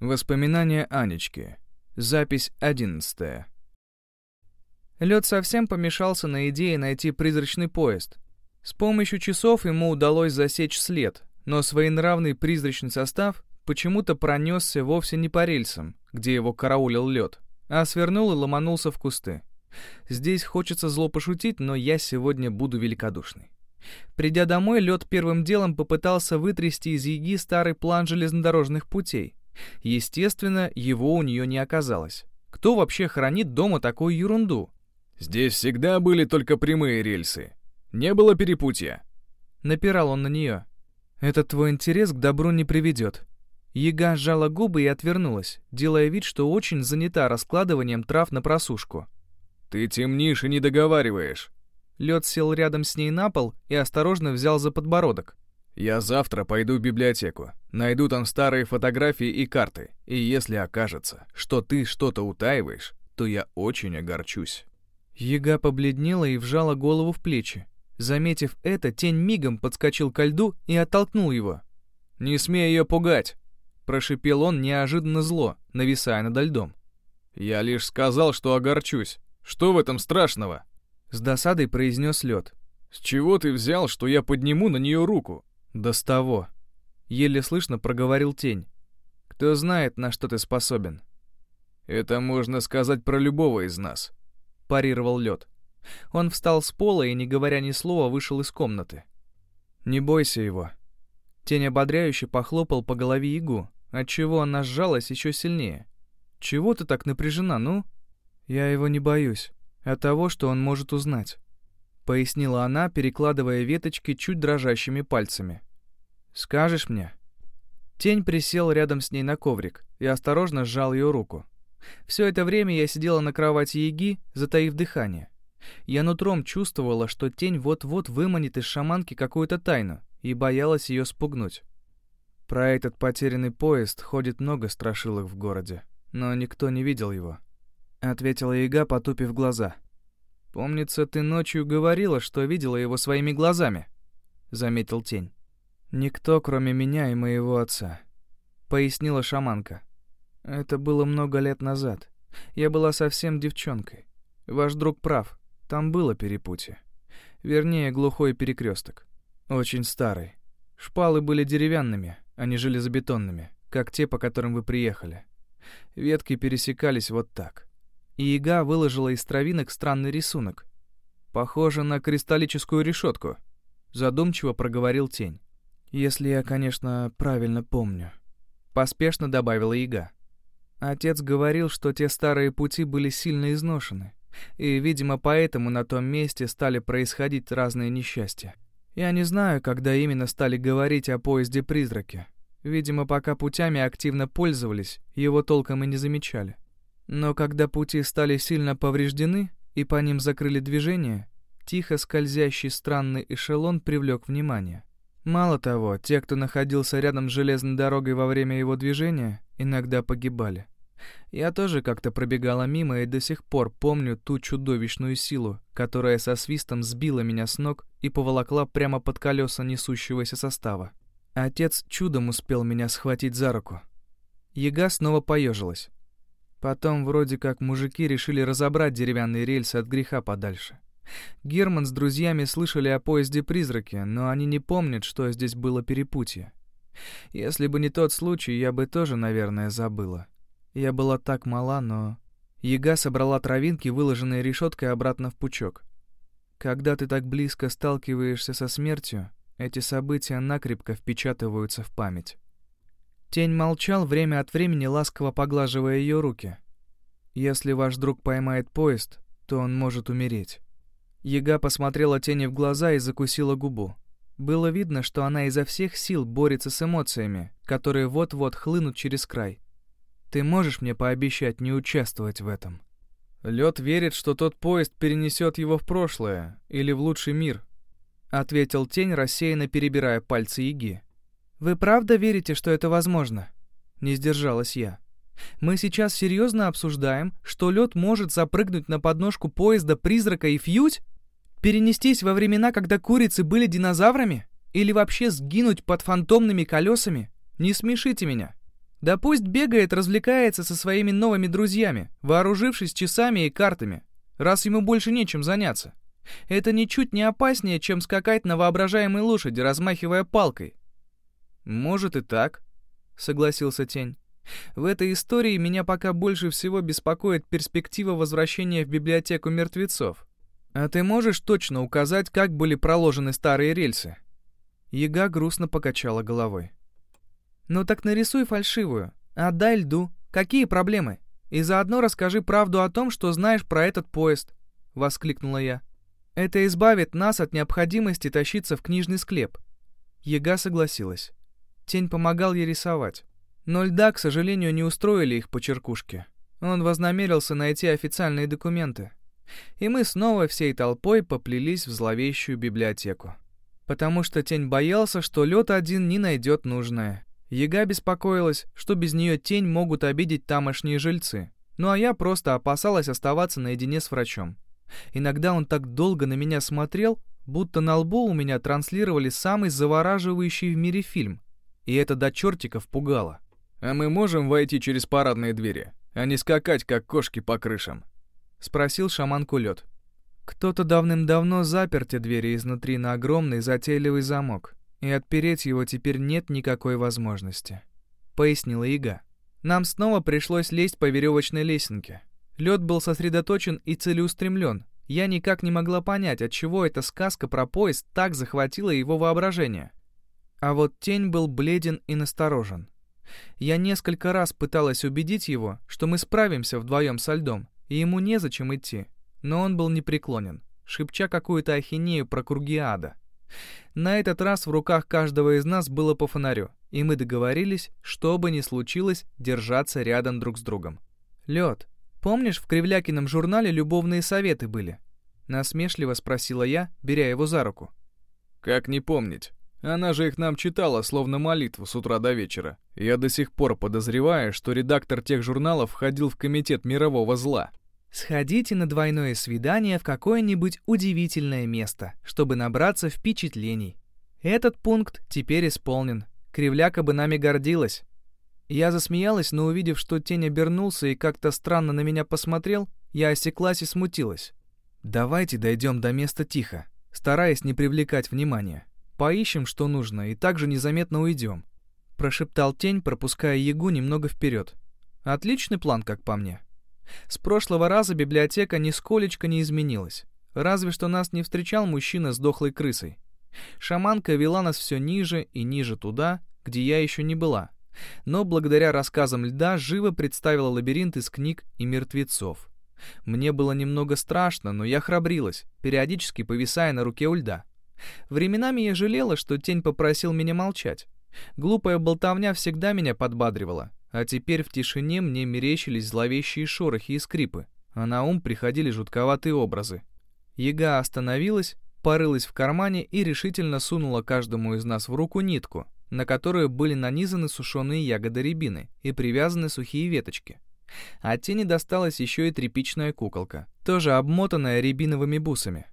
Воспоминания Анечки. Запись одиннадцатая. Лед совсем помешался на идее найти призрачный поезд. С помощью часов ему удалось засечь след, но своенравный призрачный состав почему-то пронесся вовсе не по рельсам, где его караулил лед, а свернул и ломанулся в кусты. Здесь хочется зло пошутить, но я сегодня буду великодушный. Придя домой, лед первым делом попытался вытрясти из Яги старый план железнодорожных путей, Естественно, его у нее не оказалось. Кто вообще хранит дома такую ерунду? «Здесь всегда были только прямые рельсы. Не было перепутья». Напирал он на нее. «Этот твой интерес к добру не приведет». Яга сжала губы и отвернулась, делая вид, что очень занята раскладыванием трав на просушку. «Ты темнишь и не договариваешь». Лед сел рядом с ней на пол и осторожно взял за подбородок. Я завтра пойду в библиотеку, найду там старые фотографии и карты, и если окажется, что ты что-то утаиваешь, то я очень огорчусь». Яга побледнела и вжала голову в плечи. Заметив это, тень мигом подскочил ко льду и оттолкнул его. «Не смей ее пугать!» Прошипел он неожиданно зло, нависая над льдом. «Я лишь сказал, что огорчусь. Что в этом страшного?» С досадой произнес лед. «С чего ты взял, что я подниму на нее руку?» «Да с того!» — еле слышно проговорил тень. «Кто знает, на что ты способен?» «Это можно сказать про любого из нас», — парировал лед. Он встал с пола и, не говоря ни слова, вышел из комнаты. «Не бойся его». Тень ободряюще похлопал по голове Ягу, отчего она сжалась еще сильнее. «Чего ты так напряжена, ну?» «Я его не боюсь, а того, что он может узнать», — пояснила она, перекладывая веточки чуть дрожащими пальцами. «Скажешь мне?» Тень присел рядом с ней на коврик и осторожно сжал ее руку. Все это время я сидела на кровати Яги, затаив дыхание. Я нутром чувствовала, что тень вот-вот выманит из шаманки какую-то тайну, и боялась ее спугнуть. Про этот потерянный поезд ходит много страшилок в городе, но никто не видел его. Ответила Яга, потупив глаза. «Помнится, ты ночью говорила, что видела его своими глазами», — заметил тень. «Никто, кроме меня и моего отца», — пояснила шаманка. «Это было много лет назад. Я была совсем девчонкой. Ваш друг прав, там было перепутье. Вернее, глухой перекресток. Очень старый. Шпалы были деревянными, а не железобетонными, как те, по которым вы приехали. Ветки пересекались вот так. И яга выложила из травинок странный рисунок. Похоже на кристаллическую решетку. Задумчиво проговорил тень. Если я, конечно, правильно помню. Поспешно добавила Ига. Отец говорил, что те старые пути были сильно изношены, и, видимо, поэтому на том месте стали происходить разные несчастья. Я не знаю, когда именно стали говорить о поезде-призраке. Видимо, пока путями активно пользовались, его толком и не замечали. Но когда пути стали сильно повреждены и по ним закрыли движение, тихо скользящий странный эшелон привлек внимание. Мало того, те, кто находился рядом с железной дорогой во время его движения, иногда погибали. Я тоже как-то пробегала мимо и до сих пор помню ту чудовищную силу, которая со свистом сбила меня с ног и поволокла прямо под колеса несущегося состава. Отец чудом успел меня схватить за руку. Яга снова поежилась. Потом вроде как мужики решили разобрать деревянные рельсы от греха подальше. Герман с друзьями слышали о поезде-призраке, но они не помнят, что здесь было перепутье. Если бы не тот случай, я бы тоже, наверное, забыла. Я была так мала, но... Яга собрала травинки, выложенные решеткой, обратно в пучок. Когда ты так близко сталкиваешься со смертью, эти события накрепко впечатываются в память. Тень молчал, время от времени ласково поглаживая ее руки. Если ваш друг поймает поезд, то он может умереть. Яга посмотрела тени в глаза и закусила губу. Было видно, что она изо всех сил борется с эмоциями, которые вот-вот хлынут через край. Ты можешь мне пообещать не участвовать в этом? Лед верит, что тот поезд перенесет его в прошлое или в лучший мир, ответил тень, рассеянно перебирая пальцы Яги. Вы правда верите, что это возможно? Не сдержалась я. Мы сейчас серьезно обсуждаем, что лед может запрыгнуть на подножку поезда призрака и фьють? Перенестись во времена, когда курицы были динозаврами? Или вообще сгинуть под фантомными колесами? Не смешите меня. Да пусть бегает, развлекается со своими новыми друзьями, вооружившись часами и картами, раз ему больше нечем заняться. Это ничуть не опаснее, чем скакать на воображаемой лошади, размахивая палкой. «Может и так», — согласился Тень. «В этой истории меня пока больше всего беспокоит перспектива возвращения в библиотеку мертвецов. А ты можешь точно указать, как были проложены старые рельсы?» Яга грустно покачала головой. «Ну так нарисуй фальшивую, отдай льду. Какие проблемы? И заодно расскажи правду о том, что знаешь про этот поезд», — воскликнула я. «Это избавит нас от необходимости тащиться в книжный склеп». Яга согласилась. Тень помогал ей рисовать. Но льда, к сожалению, не устроили их по черкушке. Он вознамерился найти официальные документы. И мы снова всей толпой поплелись в зловещую библиотеку. Потому что тень боялся, что лед один не найдет нужное. Яга беспокоилась, что без нее тень могут обидеть тамошние жильцы. Ну а я просто опасалась оставаться наедине с врачом. Иногда он так долго на меня смотрел, будто на лбу у меня транслировали самый завораживающий в мире фильм. И это до чертиков пугало. «А мы можем войти через парадные двери, а не скакать, как кошки по крышам?» — спросил шаман Кулет. Кто-то давным-давно запер те двери изнутри на огромный затейливый замок, и отпереть его теперь нет никакой возможности», — пояснила Ига. «Нам снова пришлось лезть по веревочной лесенке. Лед был сосредоточен и целеустремлен. Я никак не могла понять, от чего эта сказка про поезд так захватила его воображение. А вот тень был бледен и насторожен. Я несколько раз пыталась убедить его, что мы справимся вдвоем со льдом, и ему незачем идти, но он был непреклонен, шепча какую-то ахинею про круги ада. На этот раз в руках каждого из нас было по фонарю, и мы договорились, что бы ни случилось, держаться рядом друг с другом. «Лед, помнишь, в Кривлякином журнале любовные советы были?» Насмешливо спросила я, беря его за руку. «Как не помнить? Она же их нам читала, словно молитву с утра до вечера. Я до сих пор подозреваю, что редактор тех журналов входил в комитет мирового зла. Сходите на двойное свидание в какое-нибудь удивительное место, чтобы набраться впечатлений. Этот пункт теперь исполнен. Кривляка бы нами гордилась. Я засмеялась, но увидев, что тень обернулся и как-то странно на меня посмотрел, я осеклась и смутилась. «Давайте дойдем до места тихо, стараясь не привлекать внимания. Поищем, что нужно, и также незаметно уйдем», — прошептал тень, пропуская Ягу немного вперед. «Отличный план, как по мне». С прошлого раза библиотека нисколечко не изменилась. Разве что нас не встречал мужчина с дохлой крысой. Шаманка вела нас все ниже и ниже туда, где я еще не была. Но благодаря рассказам льда живо представила лабиринт из книг и мертвецов. Мне было немного страшно, но я храбрилась, периодически повисая на руке у льда. Временами я жалела, что тень попросил меня молчать. Глупая болтовня всегда меня подбадривала, а теперь в тишине мне мерещились зловещие шорохи и скрипы, а на ум приходили жутковатые образы. Яга остановилась, порылась в кармане и решительно сунула каждому из нас в руку нитку, на которую были нанизаны сушеные ягоды рябины и привязаны сухие веточки. А тени досталась еще и тряпичная куколка, тоже обмотанная рябиновыми бусами.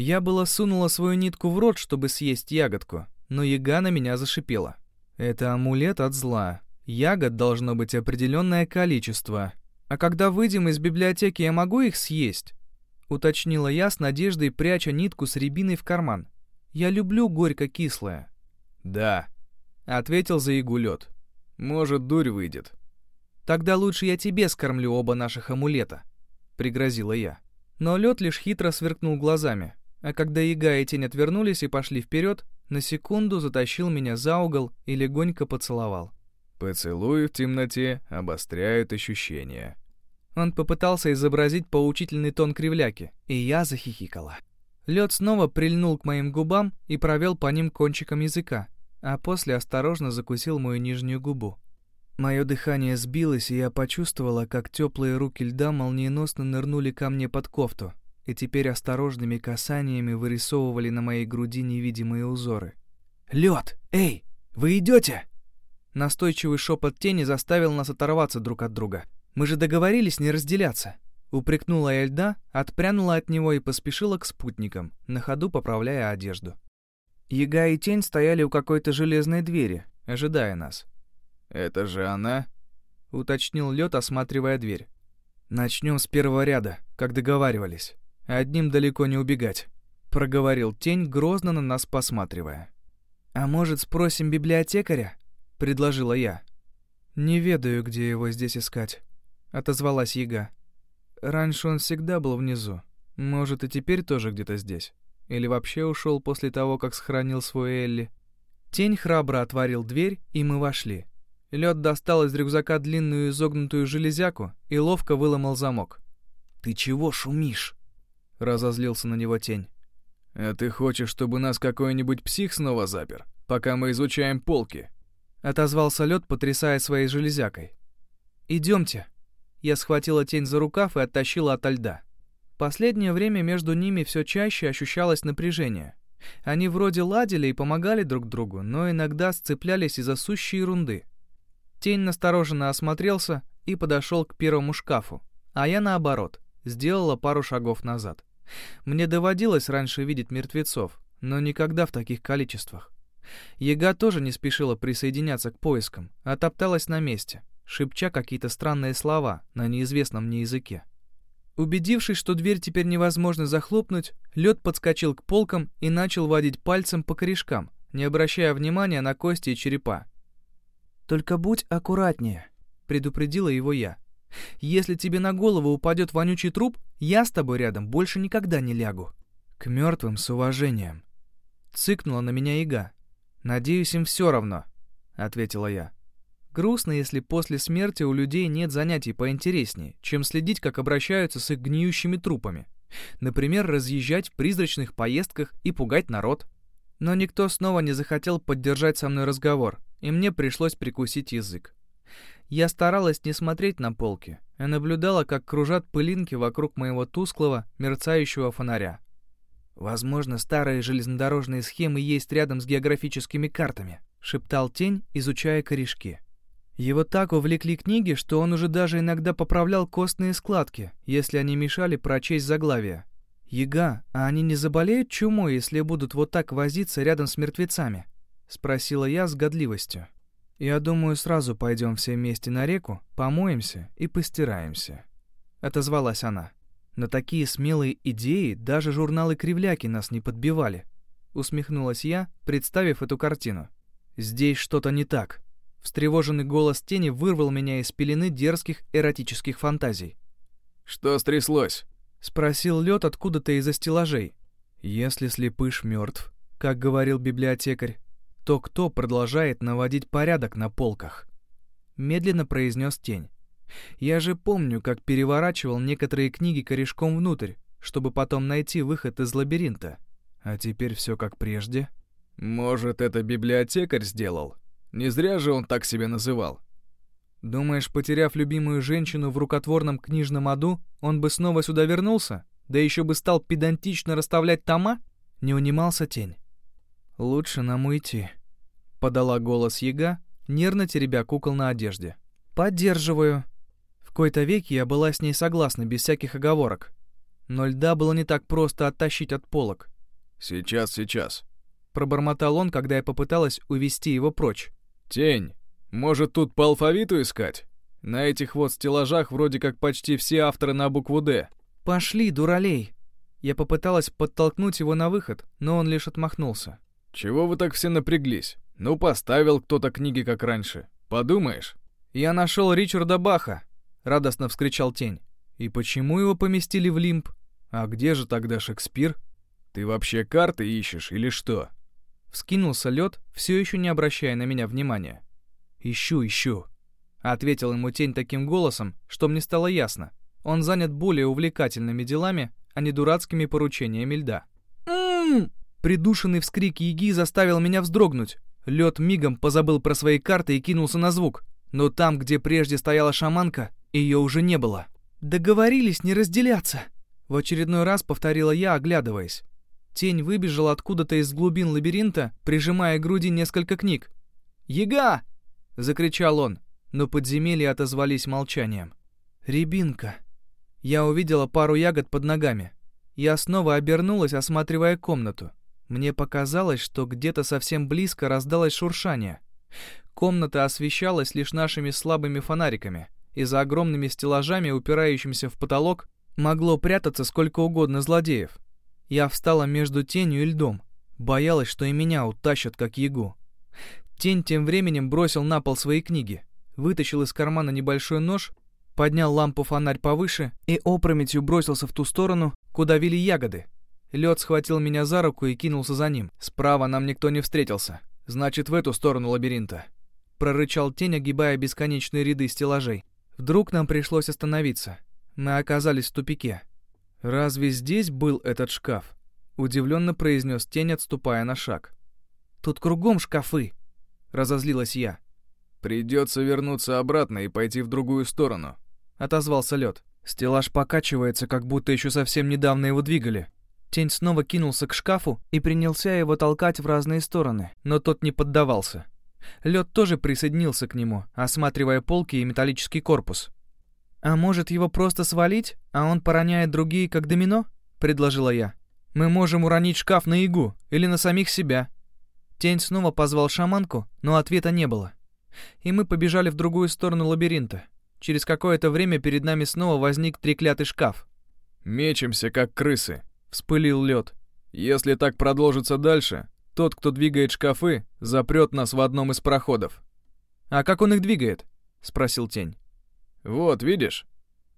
Я было сунула свою нитку в рот, чтобы съесть ягодку, но яга на меня зашипела. Это амулет от зла. Ягод должно быть определенное количество. А когда выйдем из библиотеки, я могу их съесть? Уточнила я с надеждой, пряча нитку с рябиной в карман. Я люблю горько-кислое. Да, ответил за ягу лед. Может, дурь выйдет. Тогда лучше я тебе скормлю оба наших амулета, пригрозила я. Но лед лишь хитро сверкнул глазами, а когда Яга и Тень отвернулись и пошли вперед, на секунду затащил меня за угол и легонько поцеловал. «Поцелуи в темноте обостряют ощущения». Он попытался изобразить поучительный тон кривляки, и я захихикала. Лед снова прильнул к моим губам и провел по ним кончиком языка, а после осторожно закусил мою нижнюю губу. Мое дыхание сбилось, и я почувствовала, как теплые руки льда молниеносно нырнули ко мне под кофту, и теперь осторожными касаниями вырисовывали на моей груди невидимые узоры. «Лед! Эй! Вы идете?» Настойчивый шепот тени заставил нас оторваться друг от друга. «Мы же договорились не разделяться!» Упрекнула я льда, отпрянула от него и поспешила к спутникам, на ходу поправляя одежду. Яга и тень стояли у какой-то железной двери, ожидая нас. Это же она?» — уточнил лед, осматривая дверь. «Начнем с первого ряда, как договаривались. Одним далеко не убегать», — проговорил тень, грозно на нас посматривая. «А может, спросим библиотекаря?» — предложила я. «Не ведаю, где его здесь искать», — отозвалась яга. «Раньше он всегда был внизу. Может, и теперь тоже где-то здесь. Или вообще ушел после того, как сохранил свой Элли». Тень храбро отворил дверь, и мы вошли. Лед достал из рюкзака длинную изогнутую железяку и ловко выломал замок. «Ты чего шумишь?» — разозлился на него тень. «А ты хочешь, чтобы нас какой-нибудь псих снова запер, пока мы изучаем полки?» — отозвался лед, потрясая своей железякой. «Идемте». Я схватила тень за рукав и оттащила ото льда. Последнее время между ними все чаще ощущалось напряжение. Они вроде ладили и помогали друг другу, но иногда сцеплялись из-за сущей ерунды. Тень настороженно осмотрелся и подошел к первому шкафу, а я наоборот, сделала пару шагов назад. Мне доводилось раньше видеть мертвецов, но никогда в таких количествах. Ега тоже не спешила присоединяться к поискам, а топталась на месте, шепча какие-то странные слова на неизвестном мне языке. Убедившись, что дверь теперь невозможно захлопнуть, лед подскочил к полкам и начал водить пальцем по корешкам, не обращая внимания на кости и черепа. «Только будь аккуратнее», — предупредила его я. Если тебе на голову упадет вонючий труп, я с тобой рядом больше никогда не лягу. К мертвым с уважением. Цыкнула на меня яга. Надеюсь, им все равно, ответила я. Грустно, если после смерти у людей нет занятий поинтереснее, чем следить, как обращаются с их гниющими трупами. Например, разъезжать в призрачных поездках и пугать народ. Но никто снова не захотел поддержать со мной разговор, и мне пришлось прикусить язык. Я старалась не смотреть на полки, а наблюдала, как кружат пылинки вокруг моего тусклого, мерцающего фонаря. «Возможно, старые железнодорожные схемы есть рядом с географическими картами», — шептал тень, изучая корешки. Его так увлекли книги, что он уже даже иногда поправлял костные складки, если они мешали прочесть заглавие. «Яга, а они не заболеют чумой, если будут вот так возиться рядом с мертвецами?» — спросила я с годливостью. Я думаю, сразу пойдем все вместе на реку, помоемся и постираемся. Отозвалась она. На такие смелые идеи даже журналы «Кривляки» нас не подбивали. Усмехнулась я, представив эту картину. Здесь что-то не так. Встревоженный голос тени вырвал меня из пелены дерзких эротических фантазий. «Что стряслось?» — спросил лед откуда-то из-за стеллажей. «Если слепыш мертв, как говорил библиотекарь, то кто продолжает наводить порядок на полках? Медленно произнес тень. Я же помню, как переворачивал некоторые книги корешком внутрь, чтобы потом найти выход из лабиринта. А теперь все как прежде. Может, это библиотекарь сделал? Не зря же он так себя называл. Думаешь, потеряв любимую женщину в рукотворном книжном аду, он бы снова сюда вернулся? Да еще бы стал педантично расставлять тома? Не унимался тень. Лучше нам уйти. — подала голос яга, нервно теребя кукол на одежде. «Поддерживаю». В кои-то веки я была с ней согласна, без всяких оговорок. Но льда было не так просто оттащить от полок. «Сейчас, сейчас», — пробормотал он, когда я попыталась увести его прочь. «Тень, может, тут по алфавиту искать? На этих вот стеллажах вроде как почти все авторы на букву «Д». «Пошли, дуралей!» Я попыталась подтолкнуть его на выход, но он лишь отмахнулся. «Чего вы так все напряглись? Ну, поставил кто-то книги, как раньше. Подумаешь. Я нашел Ричарда Баха, радостно вскричал тень. И почему его поместили в лимб? А где же тогда Шекспир? Ты вообще карты ищешь или что? Вскинулся лед, все еще не обращая на меня внимания. Ищу, ищу. Ответил ему тень таким голосом, что мне стало ясно. Он занят более увлекательными делами, а не дурацкими поручениями льда. «М-м-м!» Придушенный вскрик Яги заставил меня вздрогнуть. Лед мигом позабыл про свои карты и кинулся на звук. Но там, где прежде стояла шаманка, ее уже не было. «Договорились не разделяться!» В очередной раз повторила я, оглядываясь. Тень выбежала откуда-то из глубин лабиринта, прижимая к груди несколько книг. «Яга!» — закричал он, но подземелья отозвались молчанием. «Рябинка!» Я увидела пару ягод под ногами. Я снова обернулась, осматривая комнату. Мне показалось, что где-то совсем близко раздалось шуршание. Комната освещалась лишь нашими слабыми фонариками, и за огромными стеллажами, упирающимися в потолок, могло прятаться сколько угодно злодеев. Я встала между тенью и льдом, боялась, что и меня утащат, как ягу. Тень тем временем бросил на пол свои книги, вытащил из кармана небольшой нож, поднял лампу-фонарь повыше и опрометью бросился в ту сторону, куда вели ягоды. Лед схватил меня за руку и кинулся за ним. Справа нам никто не встретился. Значит, в эту сторону лабиринта. Прорычал тень, огибая бесконечные ряды стеллажей. Вдруг нам пришлось остановиться. Мы оказались в тупике. «Разве здесь был этот шкаф?» Удивленно произнес тень, отступая на шаг. «Тут кругом шкафы!» Разозлилась я. «Придется вернуться обратно и пойти в другую сторону», — отозвался лед. Стеллаж покачивается, как будто еще совсем недавно его двигали. Тень снова кинулся к шкафу и принялся его толкать в разные стороны, но тот не поддавался. Лед тоже присоединился к нему, осматривая полки и металлический корпус. «А может, его просто свалить, а он пороняет другие, как домино?» — предложила я. «Мы можем уронить шкаф на игу или на самих себя». Тень снова позвал шаманку, но ответа не было. И мы побежали в другую сторону лабиринта. Через какое-то время перед нами снова возник треклятый шкаф. «Мечемся, как крысы», — вспылил лед. «Если так продолжится дальше, тот, кто двигает шкафы, запрет нас в одном из проходов. «А как он их двигает?» — спросил тень. «Вот, видишь?»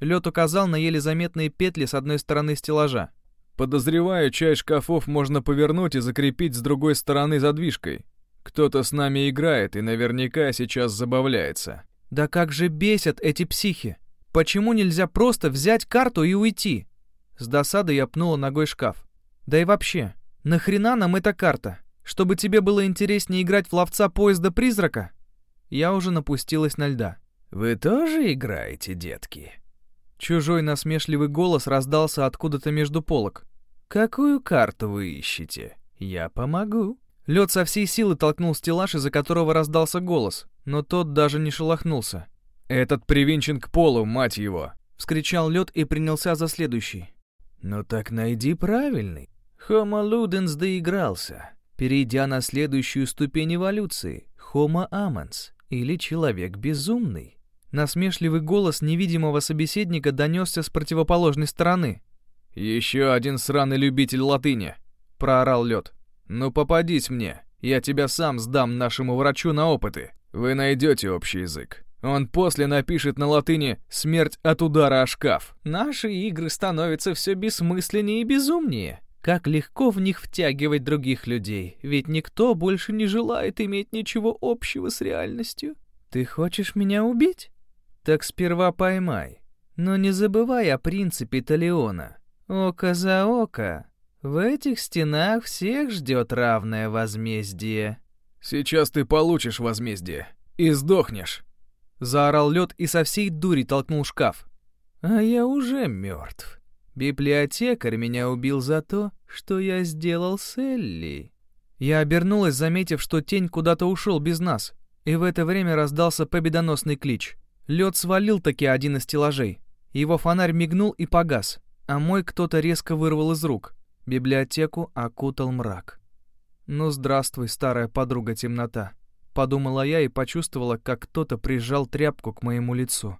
Лед указал на еле заметные петли с одной стороны стеллажа. «Подозреваю, часть шкафов можно повернуть и закрепить с другой стороны задвижкой. Кто-то с нами играет и наверняка сейчас забавляется». «Да как же бесят эти психи! Почему нельзя просто взять карту и уйти?» С досадой я пнула ногой шкаф. «Да и вообще, нахрена нам эта карта? Чтобы тебе было интереснее играть в ловца поезда-призрака?» Я уже напустилась на льда. «Вы тоже играете, детки?» Чужой насмешливый голос раздался откуда-то между полок. «Какую карту вы ищете? Я помогу». Лед со всей силы толкнул стеллаж, из-за которого раздался голос, но тот даже не шелохнулся. «Этот привинчен к полу, мать его!» — вскричал лед и принялся за следующий. «Ну так найди правильный. Homo Ludens доигрался перейдя на следующую ступень эволюции — Homo amans, или Человек Безумный. Насмешливый голос невидимого собеседника донесся с противоположной стороны. «Еще один сраный любитель латыни!» — проорал лед. «Ну попадись мне, я тебя сам сдам нашему врачу на опыты. Вы найдете общий язык. Он после напишет на латыни «Смерть от удара о шкаф». Наши игры становятся все бессмысленнее и безумнее. Как легко в них втягивать других людей, ведь никто больше не желает иметь ничего общего с реальностью. Ты хочешь меня убить? Так сперва поймай. Но не забывай о принципе Талиона. Око за око. В этих стенах всех ждет равное возмездие. Сейчас ты получишь возмездие и сдохнешь. Заорал лед и со всей дури толкнул шкаф. А я уже мертв. Библиотекарь меня убил за то, что я сделал с Элли. Я обернулась, заметив, что тень куда-то ушел без нас, и в это время раздался победоносный клич. Лед свалил таки один из стеллажей. Его фонарь мигнул и погас, а мой кто-то резко вырвал из рук. Библиотеку окутал мрак. «Ну, здравствуй, старая подруга темнота», — подумала я и почувствовала, как кто-то прижал тряпку к моему лицу.